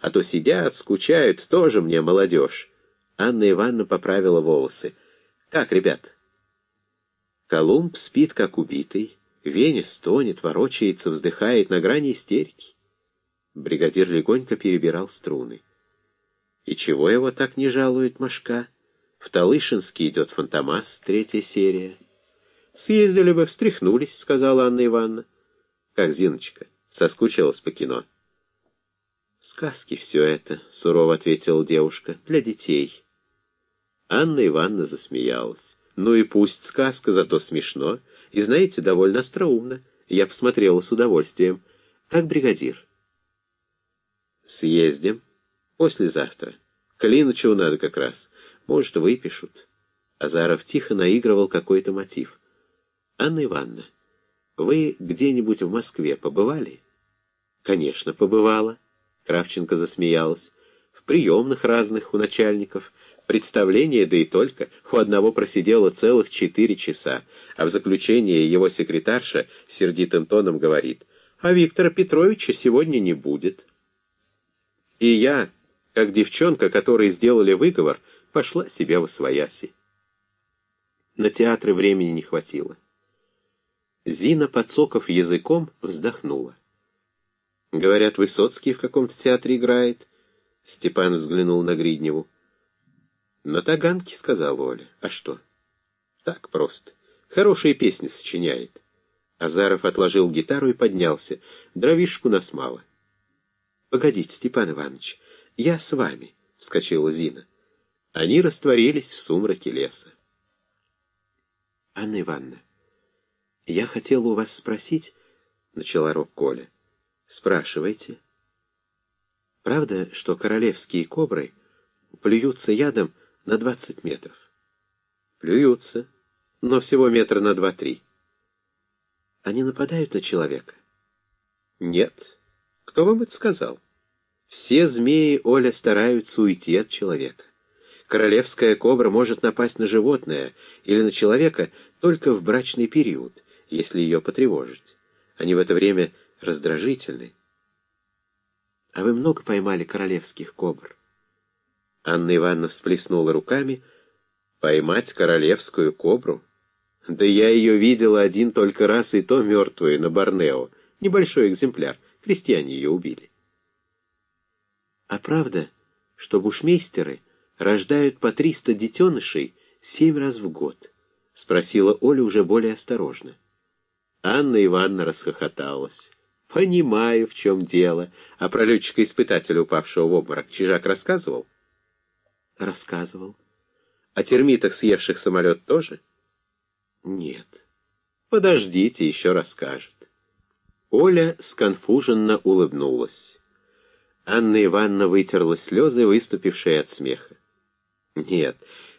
а то сидят, скучают, тоже мне молодежь. Анна Ивановна поправила волосы. «Как, ребят?» Колумб спит, как убитый. Веня стонет, ворочается, вздыхает на грани истерики. Бригадир легонько перебирал струны. И чего его так не жалует Машка? В Талышинский идет Фантомас, третья серия. «Съездили бы, встряхнулись», — сказала Анна Ивановна. «Как Зиночка, соскучилась по кино». «Сказки все это», — сурово ответила девушка, — «для детей». Анна Ивановна засмеялась. «Ну и пусть сказка, зато смешно. И, знаете, довольно остроумно. Я посмотрела с удовольствием. Как бригадир». «Съездим. Послезавтра. Клинычеву надо как раз. Может, выпишут». Азаров тихо наигрывал какой-то мотив. «Анна Ивановна, вы где-нибудь в Москве побывали?» «Конечно, побывала». Кравченко засмеялась. «В приемных разных у начальников». Представление, да и только, у одного просидело целых четыре часа, а в заключение его секретарша сердитым тоном говорит, «А Виктора Петровича сегодня не будет». И я, как девчонка, которой сделали выговор, пошла себе в освояси. На театры времени не хватило. Зина, подсоков языком, вздохнула. «Говорят, Высоцкий в каком-то театре играет?» Степан взглянул на Гридневу. «На таганке», — сказал Оля. «А что?» «Так просто. Хорошие песни сочиняет». Азаров отложил гитару и поднялся. «Дровишку нас мало». «Погодите, Степан Иванович, я с вами», — вскочила Зина. Они растворились в сумраке леса. «Анна Ивановна, я хотела у вас спросить...» — начала рок Коля. «Спрашивайте». «Правда, что королевские кобры плюются ядом на 20 метров. Плюются, но всего метра на два-три. Они нападают на человека? Нет. Кто вам это сказал? Все змеи, Оля, стараются уйти от человека. Королевская кобра может напасть на животное или на человека только в брачный период, если ее потревожить. Они в это время раздражительны. А вы много поймали королевских кобр? Анна Ивановна всплеснула руками. «Поймать королевскую кобру? Да я ее видела один только раз, и то мертвую, на Борнео. Небольшой экземпляр. Крестьяне ее убили». «А правда, что бушмейстеры рождают по триста детенышей семь раз в год?» — спросила Оля уже более осторожно. Анна Ивановна расхохоталась. «Понимаю, в чем дело. А про летчика-испытателя, упавшего в обморок, Чижак рассказывал?» Рассказывал. О термитах, съевших самолет, тоже? Нет. Подождите, еще расскажет. Оля сконфуженно улыбнулась. Анна Ивановна вытерла слезы, выступившие от смеха. Нет,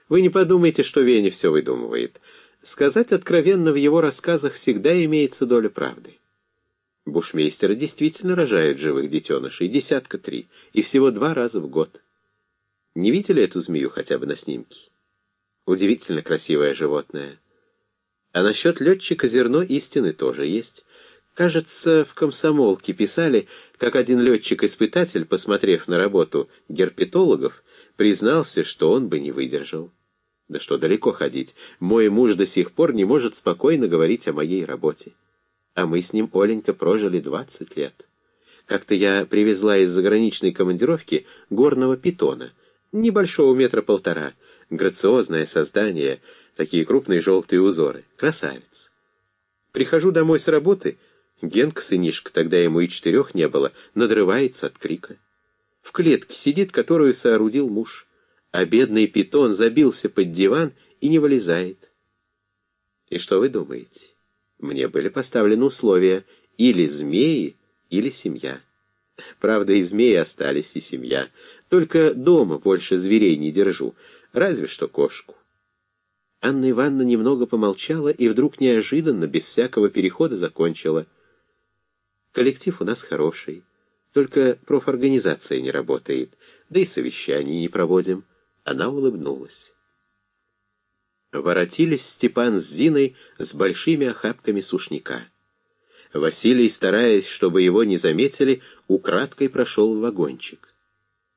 вы не подумайте, что Веня все выдумывает. Сказать откровенно, в его рассказах всегда имеется доля правды. Бушмейстеры действительно рожают живых детенышей, десятка три, и всего два раза в год. Не видели эту змею хотя бы на снимке? Удивительно красивое животное. А насчет летчика зерно истины тоже есть. Кажется, в комсомолке писали, как один летчик-испытатель, посмотрев на работу герпетологов, признался, что он бы не выдержал. Да что далеко ходить, мой муж до сих пор не может спокойно говорить о моей работе. А мы с ним, Оленька, прожили двадцать лет. Как-то я привезла из заграничной командировки горного питона — Небольшого метра полтора, грациозное создание, такие крупные желтые узоры. Красавец. Прихожу домой с работы, Генка, сынишка, тогда ему и четырех не было, надрывается от крика. В клетке сидит, которую соорудил муж, а бедный питон забился под диван и не вылезает. И что вы думаете? Мне были поставлены условия или змеи, или семья. Правда, и змеи остались, и семья. Только дома больше зверей не держу, разве что кошку. Анна Ивановна немного помолчала и вдруг неожиданно, без всякого перехода, закончила. Коллектив у нас хороший, только профорганизация не работает, да и совещаний не проводим. Она улыбнулась. Воротились Степан с Зиной с большими охапками сушняка. Василий, стараясь, чтобы его не заметили, украдкой прошел в вагончик.